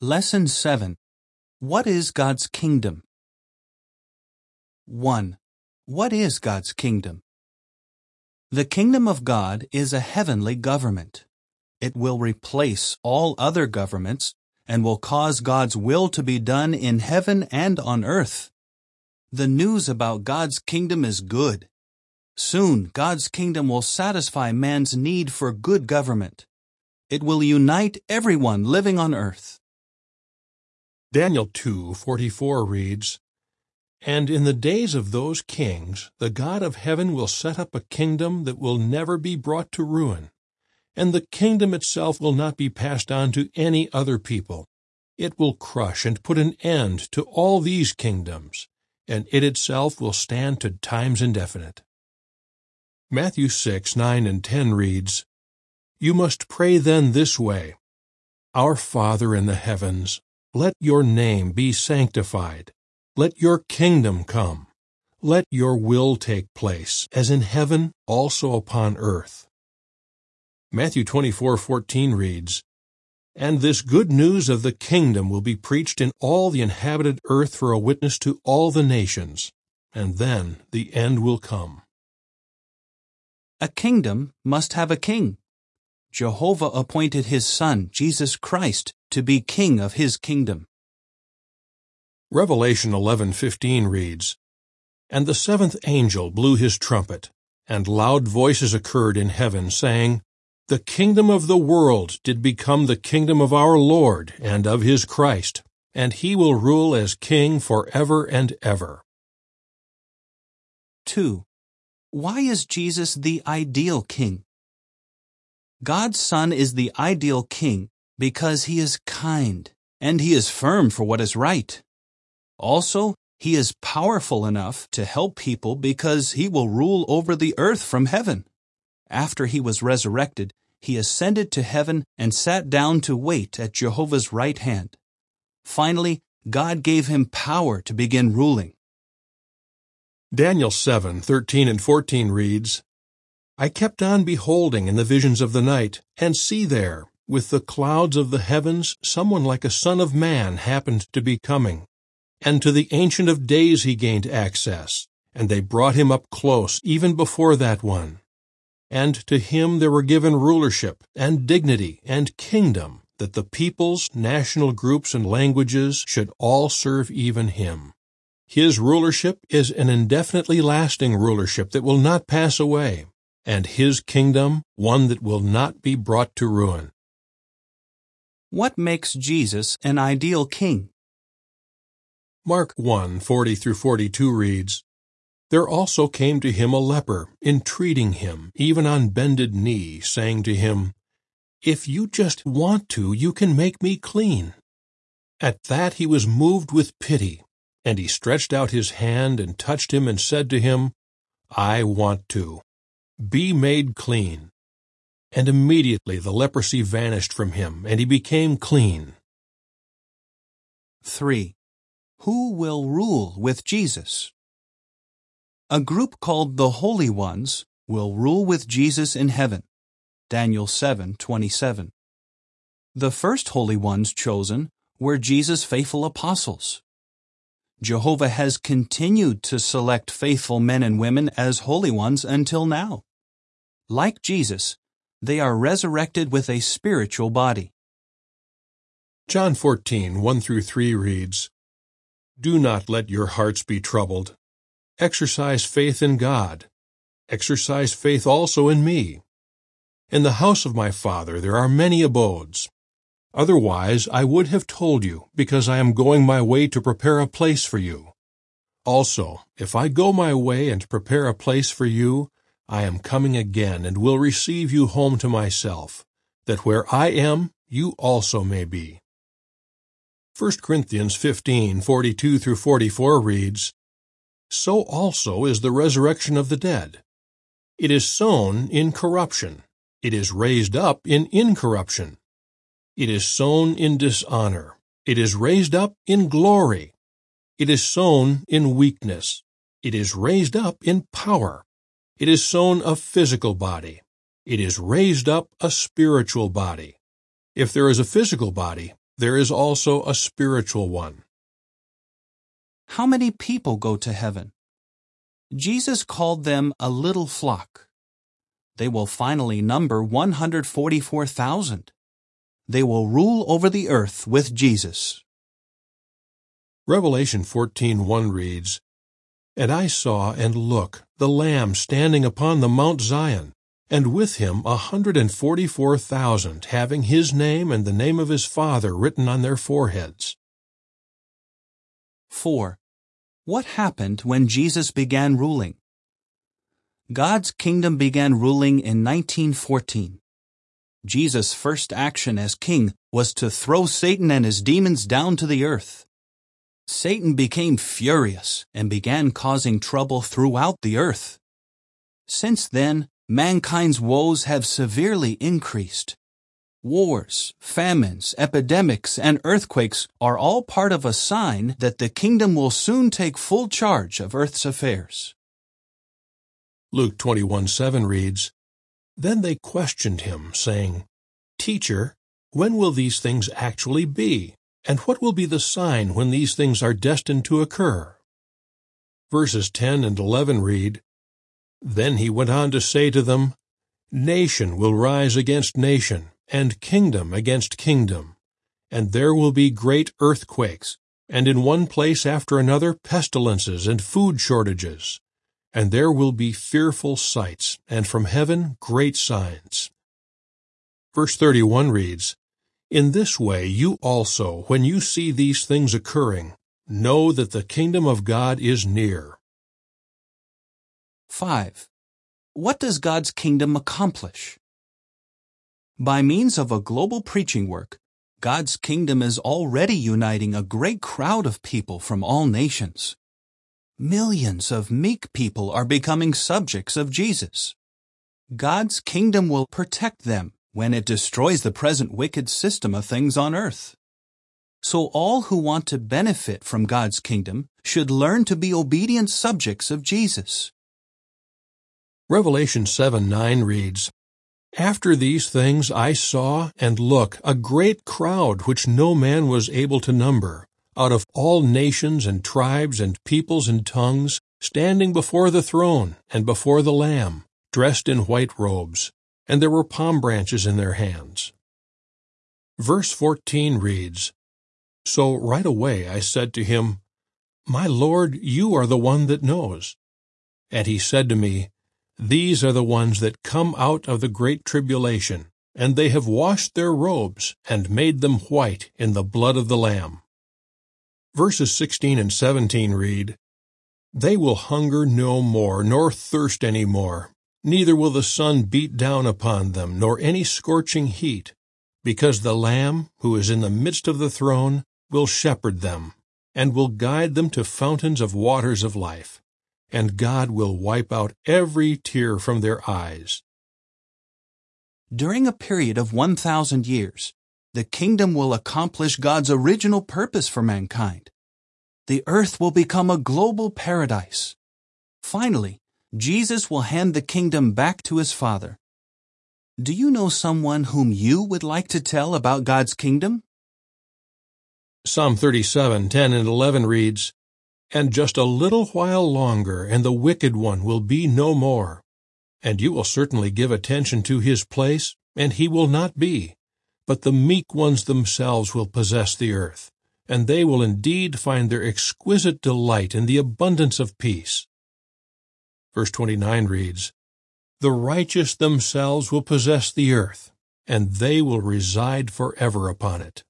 Lesson 7 What is God's Kingdom? 1. What is God's kingdom? The kingdom of God is a heavenly government. It will replace all other governments and will cause God's will to be done in heaven and on earth. The news about God's kingdom is good. Soon, God's kingdom will satisfy man's need for good government. It will unite everyone living on earth. Daniel 2:44 reads, And in the days of those kings the God of heaven will set up a kingdom that will never be brought to ruin, and the kingdom itself will not be passed on to any other people. It will crush and put an end to all these kingdoms, and it itself will stand to times indefinite. Matthew 6, 9 and 10 reads, You must pray then this way, Our Father in the heavens, let your name be sanctified. Let your kingdom come. Let your will take place, as in heaven, also upon earth. Matthew 24:14 reads, And this good news of the kingdom will be preached in all the inhabited earth for a witness to all the nations, and then the end will come. A kingdom must have a king. Jehovah appointed his son, Jesus Christ, to be king of his kingdom. Revelation 11:15 reads, And the seventh angel blew his trumpet, and loud voices occurred in heaven, saying, The kingdom of the world did become the kingdom of our Lord and of his Christ, and he will rule as king forever and ever. 2. Why is Jesus the ideal king? God's Son is the ideal king because he is kind and he is firm for what is right. Also, he is powerful enough to help people because he will rule over the earth from heaven. After he was resurrected, he ascended to heaven and sat down to wait at Jehovah's right hand. Finally, God gave him power to begin ruling. Daniel 7:13 and 14 reads, I kept on beholding in the visions of the night, and see there, with the clouds of the heavens, someone like a son of man happened to be coming. And to the Ancient of Days he gained access, and they brought him up close, even before that one. And to him there were given rulership, and dignity, and kingdom, that the peoples, national groups, and languages should all serve even him. His rulership is an indefinitely lasting rulership that will not pass away, and his kingdom one that will not be brought to ruin. What makes Jesus an ideal king? Mark 1, 40 through 42 reads, There also came to him a leper, entreating him, even on bended knee, saying to him, If you just want to, you can make me clean. At that he was moved with pity, and he stretched out his hand and touched him and said to him, I want to. Be made clean. And immediately the leprosy vanished from him, and he became clean. 3. Who will rule with Jesus? A group called the Holy Ones will rule with Jesus in heaven. Daniel 7:27. The first holy ones chosen were Jesus' faithful apostles. Jehovah has continued to select faithful men and women as holy ones until now. Like Jesus, they are resurrected with a spiritual body. John 14, 1 through 3 reads, Do not let your hearts be troubled. Exercise faith in God. Exercise faith also in me. In the house of my Father there are many abodes. Otherwise I would have told you, because I am going my way to prepare a place for you. Also, if I go my way and prepare a place for you, I am coming again and will receive you home to myself, that where I am, you also may be. 1 Corinthians 15, 42 through 44 reads, So also is the resurrection of the dead. It is sown in corruption. It is raised up in incorruption. It is sown in dishonor. It is raised up in glory. It is sown in weakness. It is raised up in power. It is sown a physical body. It is raised up a spiritual body. If there is a physical body, there is also a spiritual one. How many people go to heaven? Jesus called them a little flock. They will finally number 144,000. They will rule over the earth with Jesus. Revelation 14:1 reads, And I saw, and look, the Lamb standing upon the Mount Zion, and with him a hundred and forty-four thousand, having his name and the name of his Father written on their foreheads. 4. What happened when Jesus began ruling? God's kingdom began ruling in 1914. Jesus' first action as king was to throw Satan and his demons down to the earth. Satan became furious and began causing trouble throughout the earth. Since then, mankind's woes have severely increased. Wars, famines, epidemics, and earthquakes are all part of a sign that the kingdom will soon take full charge of earth's affairs. Luke 21 7 reads, Then they questioned him, saying, Teacher, when will these things actually be? And what will be the sign when these things are destined to occur? Verses 10 and 11 read, Then he went on to say to them, Nation will rise against nation, and kingdom against kingdom. And there will be great earthquakes, and in one place after another pestilences and food shortages. And there will be fearful sights, and from heaven great signs. Verse 31 reads, In this way you also, when you see these things occurring, know that the kingdom of God is near. 5. What does God's kingdom accomplish? By means of a global preaching work, God's kingdom is already uniting a great crowd of people from all nations. Millions of meek people are becoming subjects of Jesus. God's kingdom will protect them when it destroys the present wicked system of things on earth. So all who want to benefit from God's kingdom should learn to be obedient subjects of Jesus. Revelation 7 9 reads, After these things I saw, and look, a great crowd which no man was able to number, out of all nations and tribes and peoples and tongues, standing before the throne and before the Lamb, dressed in white robes, and there were palm branches in their hands. Verse 14 reads, So right away I said to him, My Lord, you are the one that knows. And he said to me, These are the ones that come out of the great tribulation, and they have washed their robes and made them white in the blood of the Lamb. Verses 16 and 17 read, They will hunger no more, nor thirst any more, neither will the sun beat down upon them, nor any scorching heat, because the Lamb, who is in the midst of the throne, will shepherd them, and will guide them to fountains of waters of life, and God will wipe out every tear from their eyes. During a period of 1,000 years, the kingdom will accomplish God's original purpose for mankind. The earth will become a global paradise. Finally, Jesus will hand the kingdom back to his Father. Do you know someone whom you would like to tell about God's kingdom? Psalm 37, 10 and 11 reads, And just a little while longer, and the wicked one will be no more. And you will certainly give attention to his place, and he will not be. But the meek ones themselves will possess the earth, and they will indeed find their exquisite delight in the abundance of peace. Verse 29 reads, The righteous themselves will possess the earth, and they will reside forever upon it.